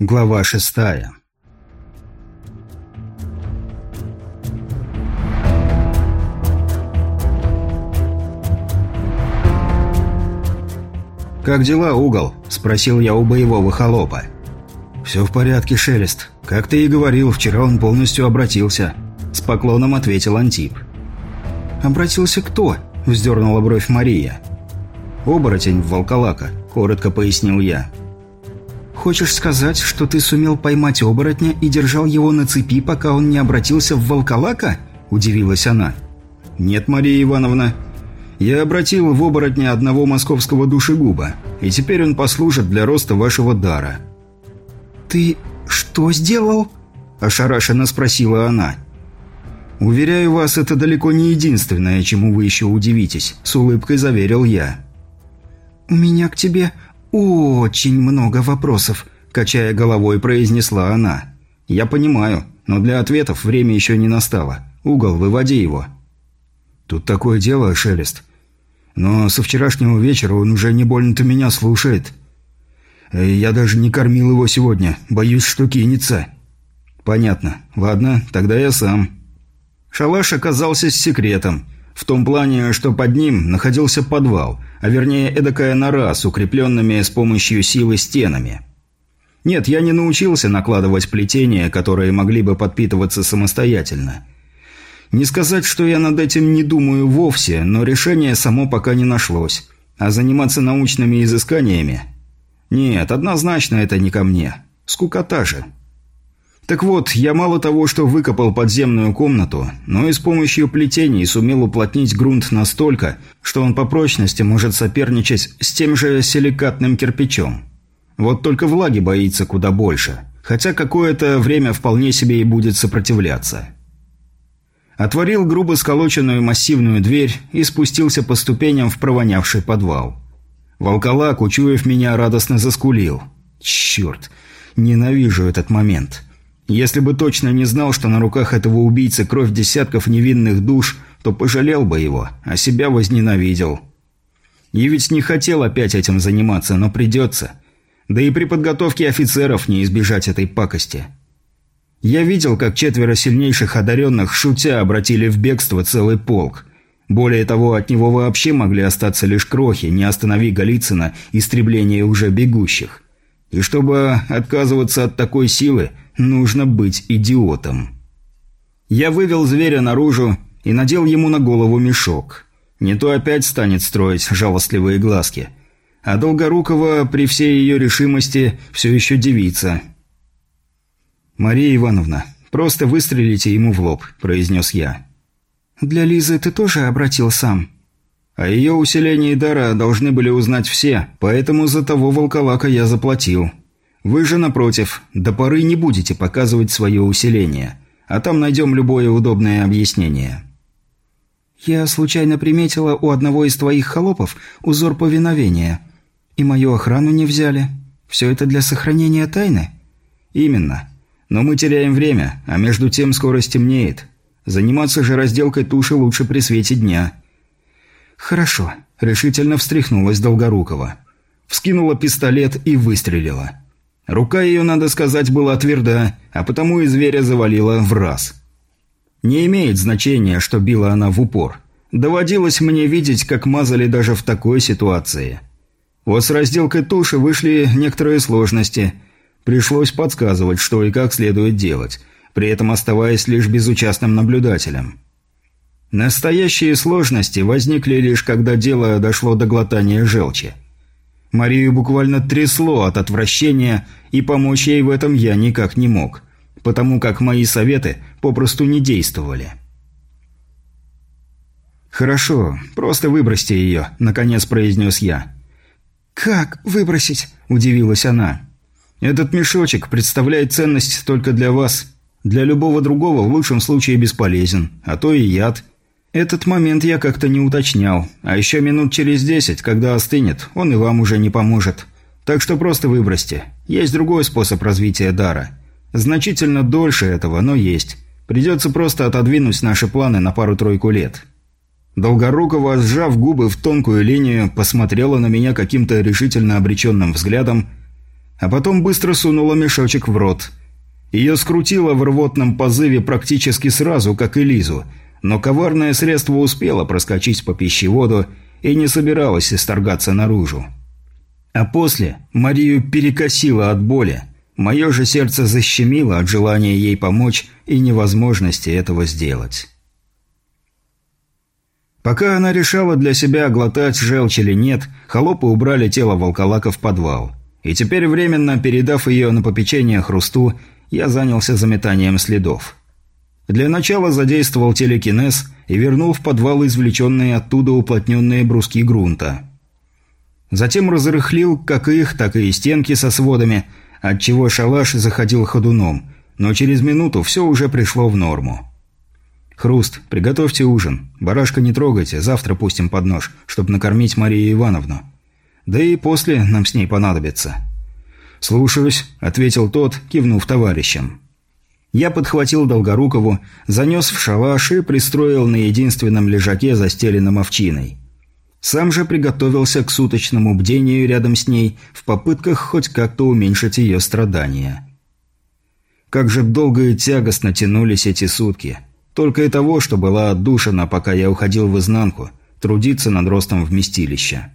Глава шестая «Как дела, Угол?» – спросил я у боевого холопа. «Все в порядке, Шелест. Как ты и говорил, вчера он полностью обратился», – с поклоном ответил Антип. «Обратился кто?» – вздернула бровь Мария. «Оборотень в волколака», – коротко пояснил я. «Хочешь сказать, что ты сумел поймать оборотня и держал его на цепи, пока он не обратился в волколака?» – удивилась она. «Нет, Мария Ивановна. Я обратил в оборотня одного московского душегуба, и теперь он послужит для роста вашего дара». «Ты что сделал?» – ошарашенно спросила она. «Уверяю вас, это далеко не единственное, чему вы еще удивитесь», – с улыбкой заверил я. «У меня к тебе очень много вопросов», – качая головой, произнесла она. «Я понимаю, но для ответов время еще не настало. Угол, выводи его». «Тут такое дело, Шелест. Но со вчерашнего вечера он уже не больно-то меня слушает. Я даже не кормил его сегодня, боюсь, что кинется». «Понятно. Ладно, тогда я сам». Шалаш оказался с секретом. В том плане, что под ним находился подвал, а вернее эдакая нора с укрепленными с помощью силы стенами. Нет, я не научился накладывать плетения, которые могли бы подпитываться самостоятельно. Не сказать, что я над этим не думаю вовсе, но решение само пока не нашлось. А заниматься научными изысканиями? Нет, однозначно это не ко мне. Скукота же. Так вот, я мало того, что выкопал подземную комнату, но и с помощью плетений сумел уплотнить грунт настолько, что он по прочности может соперничать с тем же силикатным кирпичом. Вот только влаги боится куда больше, хотя какое-то время вполне себе и будет сопротивляться. Отворил грубо сколоченную массивную дверь и спустился по ступеням в провонявший подвал. Волколак, учуяв меня, радостно заскулил. «Черт! Ненавижу этот момент!» Если бы точно не знал, что на руках этого убийцы кровь десятков невинных душ, то пожалел бы его, а себя возненавидел. И ведь не хотел опять этим заниматься, но придется. Да и при подготовке офицеров не избежать этой пакости. Я видел, как четверо сильнейших одаренных, шутя, обратили в бегство целый полк. Более того, от него вообще могли остаться лишь крохи, не останови Голицына истребление уже бегущих. И чтобы отказываться от такой силы, нужно быть идиотом. Я вывел зверя наружу и надел ему на голову мешок. Не то опять станет строить жалостливые глазки. А Долгорукова при всей ее решимости все еще девица. «Мария Ивановна, просто выстрелите ему в лоб», – произнес я. «Для Лизы ты тоже обратил сам?» О ее усилении дара должны были узнать все, поэтому за того волколака я заплатил. Вы же, напротив, до поры не будете показывать свое усиление, а там найдем любое удобное объяснение. Я случайно приметила у одного из твоих холопов узор повиновения, и мою охрану не взяли. Все это для сохранения тайны? Именно. Но мы теряем время, а между тем скоро стемнеет. Заниматься же разделкой туши лучше при свете дня – «Хорошо», – решительно встряхнулась Долгорукова. Вскинула пистолет и выстрелила. Рука ее, надо сказать, была тверда, а потому и зверя завалила в раз. Не имеет значения, что била она в упор. Доводилось мне видеть, как мазали даже в такой ситуации. Вот с разделкой туши вышли некоторые сложности. Пришлось подсказывать, что и как следует делать, при этом оставаясь лишь безучастным наблюдателем. Настоящие сложности возникли лишь когда дело дошло до глотания желчи. Марию буквально трясло от отвращения, и помочь ей в этом я никак не мог, потому как мои советы попросту не действовали. «Хорошо, просто выбросьте ее», – наконец произнес я. «Как выбросить?» – удивилась она. «Этот мешочек представляет ценность только для вас. Для любого другого в лучшем случае бесполезен, а то и яд. Этот момент я как-то не уточнял. А еще минут через десять, когда остынет, он и вам уже не поможет. Так что просто выбросьте. Есть другой способ развития дара. Значительно дольше этого, но есть. Придется просто отодвинуть наши планы на пару-тройку лет». Долгорукова, сжав губы в тонкую линию, посмотрела на меня каким-то решительно обреченным взглядом, а потом быстро сунула мешочек в рот. Ее скрутило в рвотном позыве практически сразу, как и Лизу, но коварное средство успело проскочить по пищеводу и не собиралось исторгаться наружу. А после Марию перекосило от боли, мое же сердце защемило от желания ей помочь и невозможности этого сделать. Пока она решала для себя, глотать желчь или нет, холопы убрали тело волколака в подвал. И теперь, временно передав ее на попечение Хрусту, я занялся заметанием следов. Для начала задействовал телекинез и вернул в подвал извлеченные оттуда уплотненные бруски грунта. Затем разрыхлил как их, так и стенки со сводами, отчего шалаш заходил ходуном, но через минуту все уже пришло в норму. «Хруст, приготовьте ужин. Барашка не трогайте, завтра пустим под нож, чтобы накормить Марию Ивановну. Да и после нам с ней понадобится». «Слушаюсь», — ответил тот, кивнув товарищам. Я подхватил Долгорукову, занес в шалаш и пристроил на единственном лежаке, застеленном овчиной. Сам же приготовился к суточному бдению рядом с ней в попытках хоть как-то уменьшить ее страдания. Как же долго и тягостно тянулись эти сутки. Только и того, что была отдушина, пока я уходил в изнанку, трудиться над ростом вместилища.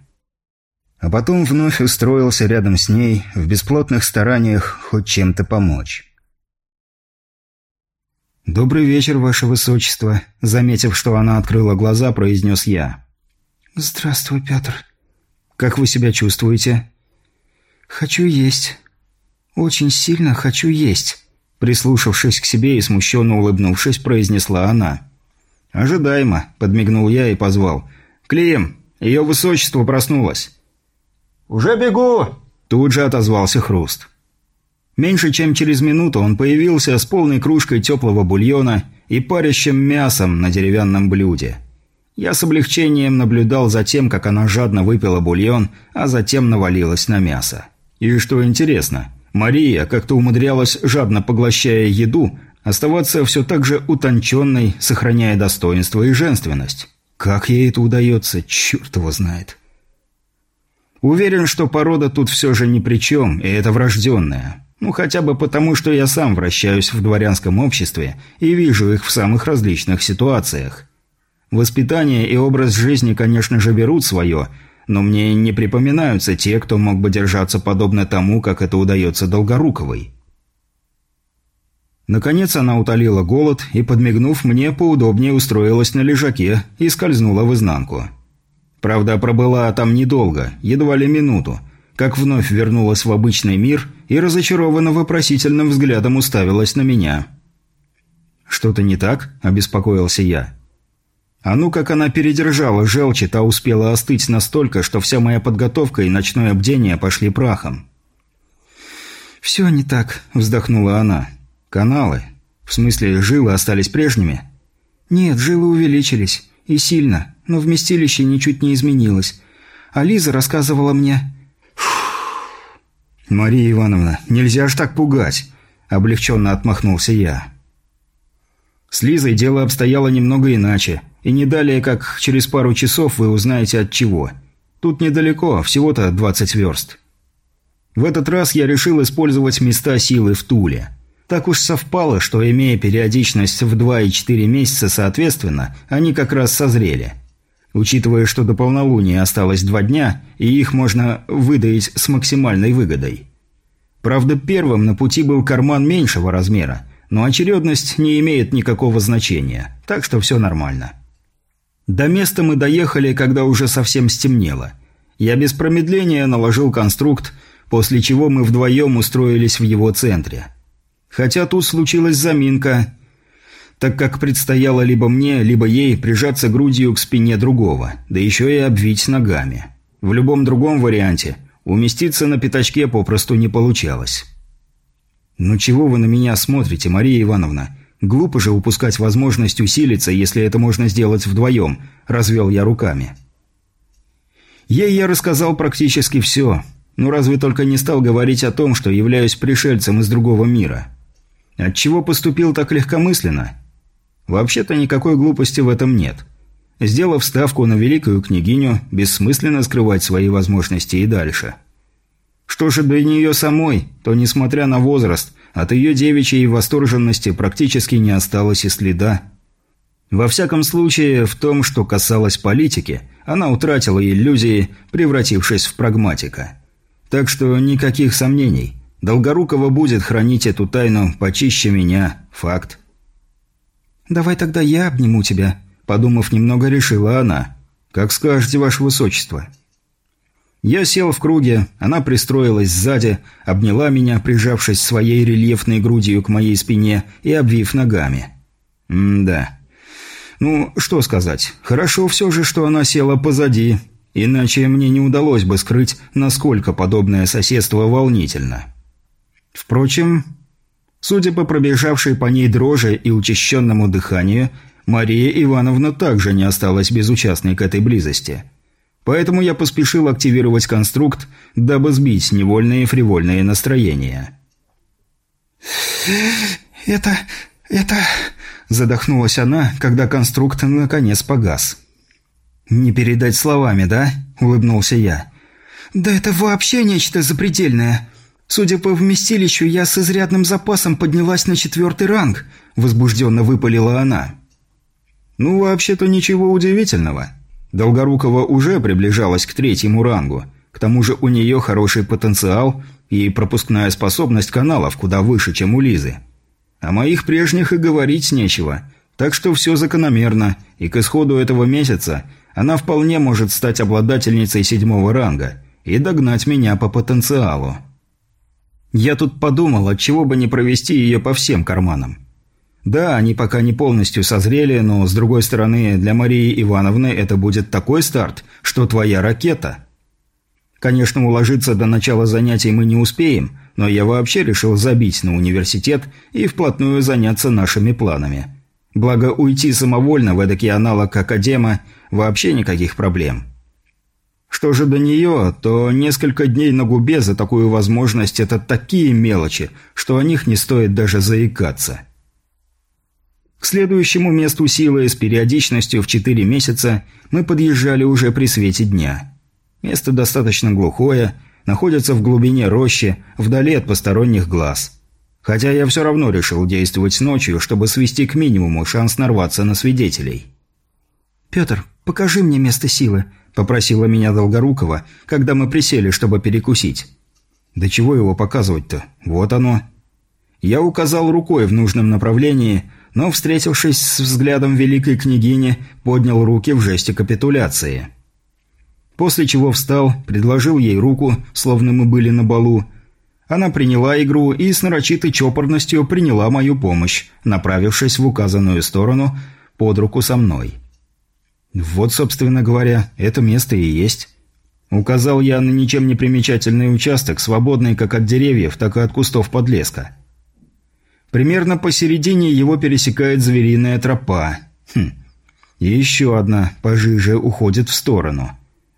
А потом вновь устроился рядом с ней, в бесплотных стараниях хоть чем-то помочь. «Добрый вечер, ваше высочество», — заметив, что она открыла глаза, произнес я. «Здравствуй, Петр». «Как вы себя чувствуете?» «Хочу есть. Очень сильно хочу есть». Прислушавшись к себе и смущенно улыбнувшись, произнесла она. «Ожидаемо», – подмигнул я и позвал. «Клим, ее высочество проснулось». «Уже бегу!» – тут же отозвался Хруст. Меньше чем через минуту он появился с полной кружкой теплого бульона и парящим мясом на деревянном блюде. Я с облегчением наблюдал за тем, как она жадно выпила бульон, а затем навалилась на мясо. И что интересно, Мария как-то умудрялась, жадно поглощая еду, оставаться все так же утонченной, сохраняя достоинство и женственность. Как ей это удается, черт его знает. Уверен, что порода тут все же ни при чем, и это врожденная. Ну, хотя бы потому, что я сам вращаюсь в дворянском обществе и вижу их в самых различных ситуациях. Воспитание и образ жизни, конечно же, берут свое – но мне не припоминаются те, кто мог бы держаться подобно тому, как это удается Долгоруковой. Наконец она утолила голод и, подмигнув мне, поудобнее устроилась на лежаке и скользнула в изнанку. Правда, пробыла там недолго, едва ли минуту, как вновь вернулась в обычный мир и разочарованно вопросительным взглядом уставилась на меня. «Что-то не так?» – обеспокоился я. А ну как она передержала желчь, та успела остыть настолько, что вся моя подготовка и ночное бдение пошли прахом. «Все не так», – вздохнула она. «Каналы? В смысле, жилы остались прежними?» «Нет, жилы увеличились. И сильно. Но вместилище ничуть не изменилось. А Лиза рассказывала мне...» «Мария Ивановна, нельзя ж так пугать!» – облегченно отмахнулся я. С Лизой дело обстояло немного иначе – и не далее, как через пару часов вы узнаете от чего. Тут недалеко, всего-то 20 верст. В этот раз я решил использовать места силы в Туле. Так уж совпало, что, имея периодичность в 2 и 4 месяца соответственно, они как раз созрели. Учитывая, что до полнолуния осталось два дня, и их можно выдаить с максимальной выгодой. Правда, первым на пути был карман меньшего размера, но очередность не имеет никакого значения, так что все нормально. До места мы доехали, когда уже совсем стемнело. Я без промедления наложил конструкт, после чего мы вдвоем устроились в его центре. Хотя тут случилась заминка, так как предстояло либо мне, либо ей прижаться грудью к спине другого, да еще и обвить ногами. В любом другом варианте уместиться на пятачке попросту не получалось. «Ну чего вы на меня смотрите, Мария Ивановна?» Глупо же упускать возможность усилиться, если это можно сделать вдвоем, развел я руками. Ей я рассказал практически все, но разве только не стал говорить о том, что являюсь пришельцем из другого мира. Отчего поступил так легкомысленно? Вообще-то никакой глупости в этом нет. Сделав ставку на великую княгиню, бессмысленно скрывать свои возможности и дальше. Что же до нее самой, то, несмотря на возраст, от ее девичьей восторженности практически не осталось и следа. Во всяком случае, в том, что касалось политики, она утратила иллюзии, превратившись в прагматика. Так что никаких сомнений. Долгорукова будет хранить эту тайну почище меня. Факт. «Давай тогда я обниму тебя», – подумав немного, решила она. «Как скажете, ваше высочество». Я сел в круге, она пристроилась сзади, обняла меня, прижавшись своей рельефной грудью к моей спине и обвив ногами. М-да. Ну, что сказать. Хорошо все же, что она села позади, иначе мне не удалось бы скрыть, насколько подобное соседство волнительно. Впрочем, судя по пробежавшей по ней дрожи и учащенному дыханию, Мария Ивановна также не осталась безучастной к этой близости – Поэтому я поспешил активировать конструкт, дабы сбить невольные фривольные настроения. «Это... это...» – задохнулась она, когда конструкт наконец погас. «Не передать словами, да?» – улыбнулся я. «Да это вообще нечто запредельное. Судя по вместилищу, я с изрядным запасом поднялась на четвертый ранг», – возбужденно выпалила она. «Ну, вообще-то ничего удивительного». Долгорукова уже приближалась к третьему рангу. К тому же у нее хороший потенциал и пропускная способность каналов куда выше, чем у Лизы. О моих прежних и говорить нечего. Так что все закономерно, и к исходу этого месяца она вполне может стать обладательницей седьмого ранга и догнать меня по потенциалу. Я тут подумал, отчего бы не провести ее по всем карманам. Да, они пока не полностью созрели, но, с другой стороны, для Марии Ивановны это будет такой старт, что твоя ракета. Конечно, уложиться до начала занятий мы не успеем, но я вообще решил забить на университет и вплотную заняться нашими планами. Благо, уйти самовольно в эдакий аналог Академа вообще никаких проблем. Что же до нее, то несколько дней на губе за такую возможность – это такие мелочи, что о них не стоит даже заикаться. К следующему месту силы с периодичностью в 4 месяца мы подъезжали уже при свете дня. Место достаточно глухое, находится в глубине рощи, вдали от посторонних глаз. Хотя я все равно решил действовать ночью, чтобы свести к минимуму шанс нарваться на свидетелей. «Петр, покажи мне место силы», – попросила меня Долгорукова, когда мы присели, чтобы перекусить. «Да чего его показывать-то? Вот оно». Я указал рукой в нужном направлении, но, встретившись с взглядом великой княгини, поднял руки в жесте капитуляции. После чего встал, предложил ей руку, словно мы были на балу. Она приняла игру и с нарочитой чопорностью приняла мою помощь, направившись в указанную сторону под руку со мной. Вот, собственно говоря, это место и есть. Указал я на ничем не примечательный участок, свободный как от деревьев, так и от кустов подлеска. Примерно посередине его пересекает звериная тропа. Хм. И еще одна, пожиже, уходит в сторону.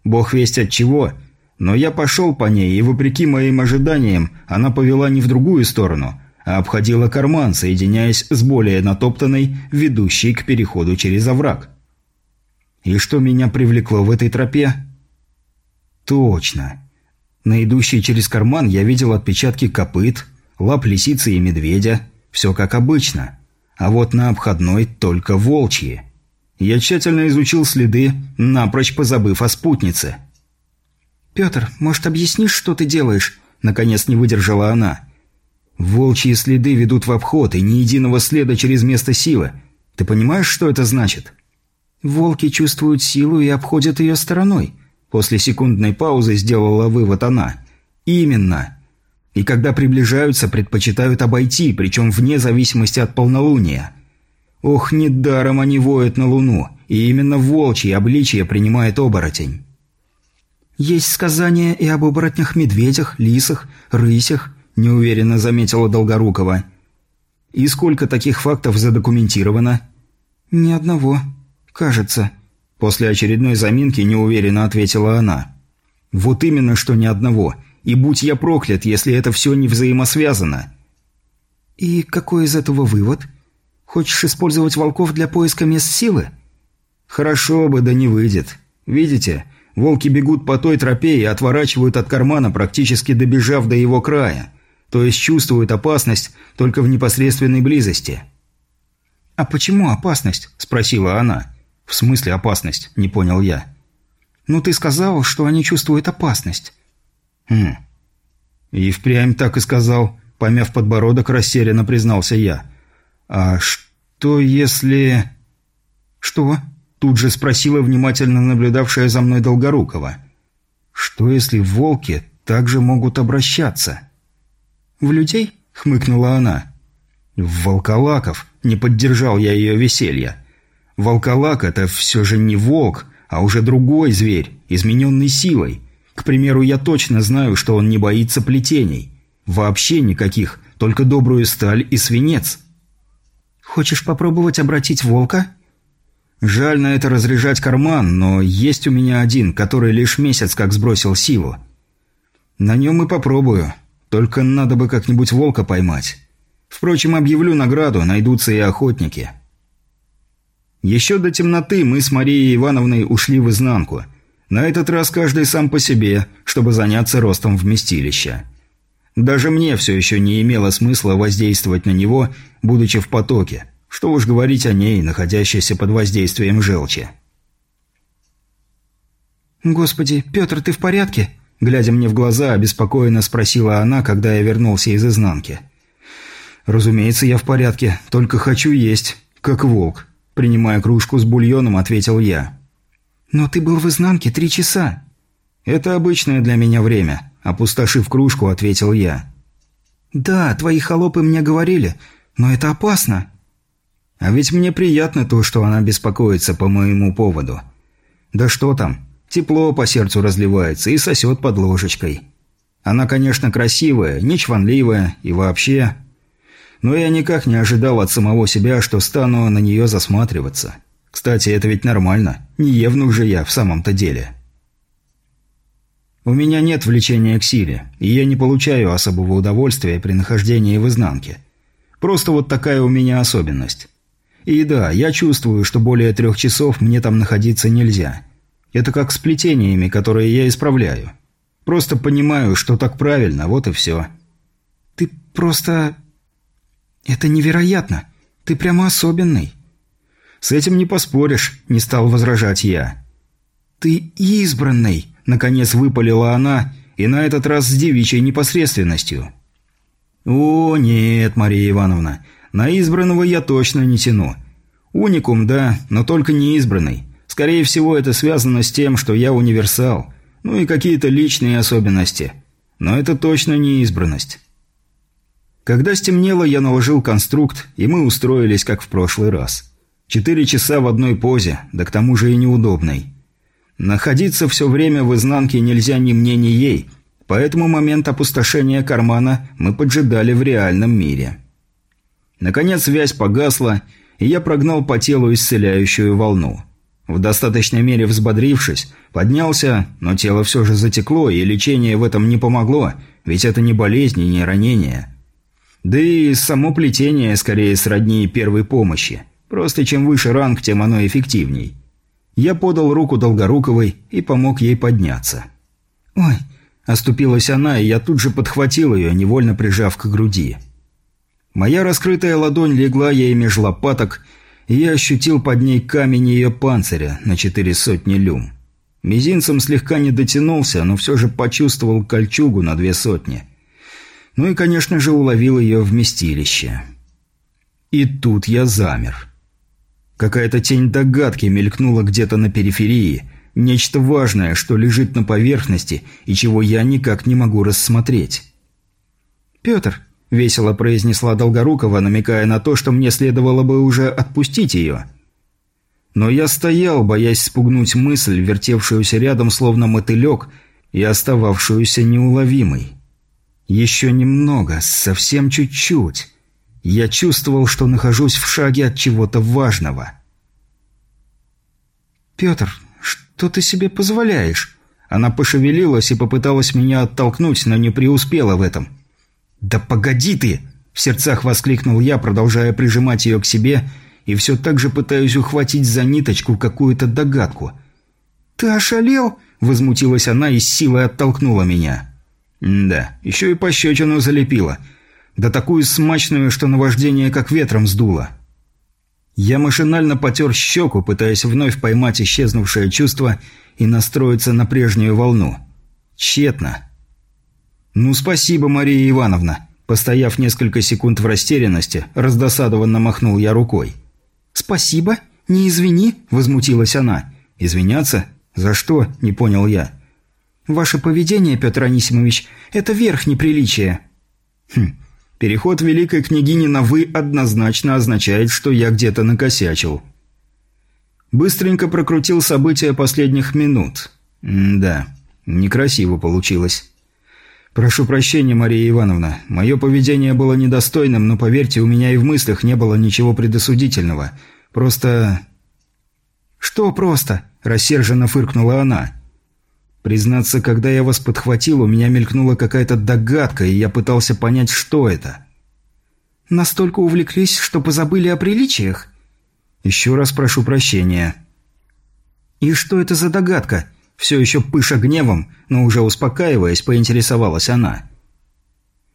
Бог весть от чего, но я пошел по ней, и вопреки моим ожиданиям, она повела не в другую сторону, а обходила карман, соединяясь с более натоптанной, ведущей к переходу через овраг. И что меня привлекло в этой тропе? Точно. На идущей через карман я видел отпечатки копыт, лап лисицы и медведя – все как обычно. А вот на обходной только волчьи. Я тщательно изучил следы, напрочь позабыв о спутнице. «Петр, может, объяснишь, что ты делаешь?» Наконец не выдержала она. «Волчьи следы ведут в обход, и ни единого следа через место силы. Ты понимаешь, что это значит?» «Волки чувствуют силу и обходят ее стороной», После секундной паузы сделала вывод она. «Именно и когда приближаются, предпочитают обойти, причем вне зависимости от полнолуния. Ох, недаром они воют на луну, и именно волчье обличие принимает оборотень. «Есть сказания и об оборотнях-медведях, лисах, рысях», – неуверенно заметила Долгорукова. «И сколько таких фактов задокументировано?» «Ни одного. Кажется». После очередной заминки неуверенно ответила она. «Вот именно, что ни одного. И будь я проклят, если это все не взаимосвязано. И какой из этого вывод? Хочешь использовать волков для поиска мест силы? Хорошо бы, да не выйдет. Видите, Волки бегут по той тропе и отворачивают от кармана, практически добежав до его края. То есть чувствуют опасность только в непосредственной близости. «А почему опасность?» – спросила она. «В смысле опасность?» – не понял я. «Ну ты сказал, что они чувствуют опасность». «Хм. И впрямь так и сказал», – помяв подбородок, растерянно признался я. «А что если...» «Что?» – тут же спросила внимательно наблюдавшая за мной Долгорукова. «Что если волки также могут обращаться?» «В людей?» – хмыкнула она. «В волколаков», – не поддержал я ее веселье. «Волколак – это все же не волк, а уже другой зверь, измененный силой. К примеру, я точно знаю, что он не боится плетений. Вообще никаких, только добрую сталь и свинец». «Хочешь попробовать обратить волка?» «Жаль на это разряжать карман, но есть у меня один, который лишь месяц как сбросил силу. На нем и попробую, только надо бы как-нибудь волка поймать. Впрочем, объявлю награду, найдутся и охотники». Еще до темноты мы с Марией Ивановной ушли в изнанку. На этот раз каждый сам по себе, чтобы заняться ростом вместилища. Даже мне все еще не имело смысла воздействовать на него, будучи в потоке. Что уж говорить о ней, находящейся под воздействием желчи. «Господи, Петр, ты в порядке?» Глядя мне в глаза, обеспокоенно спросила она, когда я вернулся из изнанки. «Разумеется, я в порядке, только хочу есть, как волк», принимая кружку с бульоном, ответил я. «Но ты был в изнанке три часа». «Это обычное для меня время», опустошив кружку, ответил я. «Да, твои холопы мне говорили, но это опасно». А ведь мне приятно то, что она беспокоится по моему поводу. Да что там, тепло по сердцу разливается и сосет под ложечкой. Она, конечно, красивая, не чванливая и вообще... Но я никак не ожидал от самого себя, что стану на нее засматриваться. Кстати, это ведь нормально. Не евнух же я в самом-то деле. У меня нет влечения к силе, и я не получаю особого удовольствия при нахождении в изнанке. Просто вот такая у меня особенность. И да, я чувствую, что более трех часов мне там находиться нельзя. Это как с плетениями, которые я исправляю. Просто понимаю, что так правильно, вот и все. Ты просто... Это невероятно. Ты прямо особенный. С этим не поспоришь, не стал возражать я. Ты избранный, наконец выпалила она, и на этот раз с девичьей непосредственностью. О, нет, Мария Ивановна, на избранного я точно не тяну. Уникум, да, но только не избранный. Скорее всего, это связано с тем, что я универсал. Ну и какие-то личные особенности. Но это точно не избранность. Когда стемнело, я наложил конструкт, и мы устроились, как в прошлый раз. Четыре часа в одной позе, да к тому же и неудобной. Находиться все время в изнанке нельзя ни мне, ни ей, поэтому момент опустошения кармана мы поджидали в реальном мире. Наконец связь погасла, и я прогнал по телу исцеляющую волну. В достаточной мере взбодрившись, поднялся, но тело все же затекло, и лечение в этом не помогло, ведь это не болезнь и не ранение. Да и само плетение скорее сродни первой помощи. Просто чем выше ранг, тем оно эффективней. Я подал руку Долгоруковой и помог ей подняться. «Ой!» – оступилась она, и я тут же подхватил ее, невольно прижав к груди. Моя раскрытая ладонь легла ей меж лопаток, и я ощутил под ней камень ее панциря на четыре сотни люм. Мизинцем слегка не дотянулся, но все же почувствовал кольчугу на две сотни. Ну и, конечно же, уловил ее вместилище. И тут я замер. Какая-то тень догадки мелькнула где-то на периферии, нечто важное, что лежит на поверхности и чего я никак не могу рассмотреть. «Петр, – весело произнесла Долгорукова, намекая на то, что мне следовало бы уже отпустить ее. Но я стоял, боясь спугнуть мысль, вертевшуюся рядом словно мотылек и остававшуюся неуловимой. Еще немного, совсем чуть-чуть. Я чувствовал, что нахожусь в шаге от чего-то важного. «Петр, что ты себе позволяешь?» Она пошевелилась и попыталась меня оттолкнуть, но не преуспела в этом. «Да погоди ты!» – в сердцах воскликнул я, продолжая прижимать ее к себе и все так же пытаюсь ухватить за ниточку какую-то догадку. «Ты ошалел?» – возмутилась она и с силой оттолкнула меня. Да, еще и пощечину залепила. Да такую смачную, что наваждение как ветром сдуло. Я машинально потер щеку, пытаясь вновь поймать исчезнувшее чувство и настроиться на прежнюю волну. Тщетно. «Ну, спасибо, Мария Ивановна», Постояв несколько секунд в растерянности, раздосадованно махнул я рукой. «Спасибо? Не извини?» – возмутилась она. «Извиняться? За что?» – не понял я. «Ваше поведение, Петр Анисимович, это верх неприличия». «Хм, переход великой княгини на «вы» однозначно означает, что я где-то накосячил». Быстренько прокрутил события последних минут. М да, некрасиво получилось. «Прошу прощения, Мария Ивановна. Мое поведение было недостойным, но, поверьте, у меня и в мыслях не было ничего предосудительного. Просто...» «Что просто?» – рассерженно фыркнула она. «Признаться, когда я вас подхватил, у меня мелькнула какая-то догадка, и я пытался понять, что это». «Настолько увлеклись, что позабыли о приличиях?» «Еще раз прошу прощения». «И что это за догадка?» Все еще пыша гневом, но уже успокаиваясь, поинтересовалась она.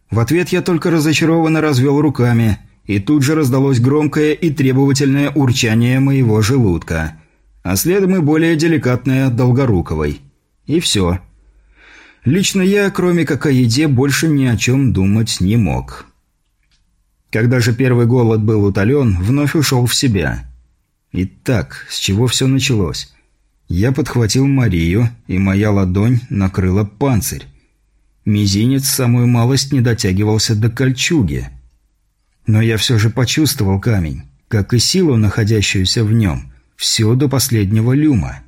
В ответ я только разочарованно развел руками, и тут же раздалось громкое и требовательное урчание моего желудка, а следом и более деликатное Долгоруковой. И все. Лично я, кроме как о еде, больше ни о чем думать не мог. Когда же первый голод был утолен, вновь ушел в себя. Итак, с чего все началось? Я подхватил Марию, и моя ладонь накрыла панцирь. Мизинец самую малость не дотягивался до кольчуги. Но я все же почувствовал камень, как и силу, находящуюся в нем, все до последнего люма.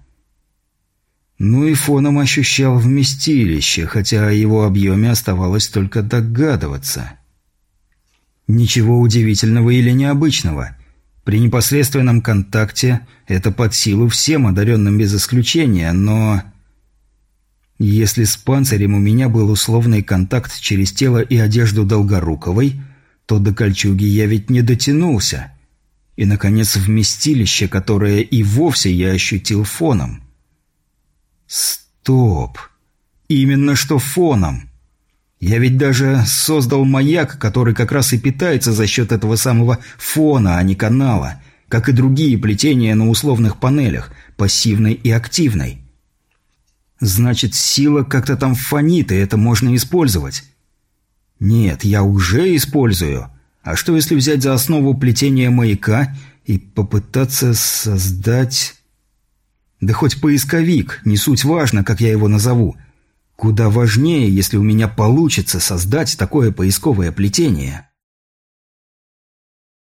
Ну и фоном ощущал вместилище, хотя о его объеме оставалось только догадываться. Ничего удивительного или необычного – при непосредственном контакте это под силу всем одаренным без исключения, но... Если с панцирем у меня был условный контакт через тело и одежду Долгоруковой, то до кольчуги я ведь не дотянулся. И, наконец, вместилище, которое и вовсе я ощутил фоном. Стоп! Именно что фоном! Я ведь даже создал маяк, который как раз и питается за счет этого самого фона, а не канала, как и другие плетения на условных панелях, пассивной и активной. Значит, сила как-то там фонит, и это можно использовать. Нет, я уже использую. А что если взять за основу плетение маяка и попытаться создать... Да хоть поисковик, не суть важно, как я его назову – Куда важнее, если у меня получится создать такое поисковое плетение.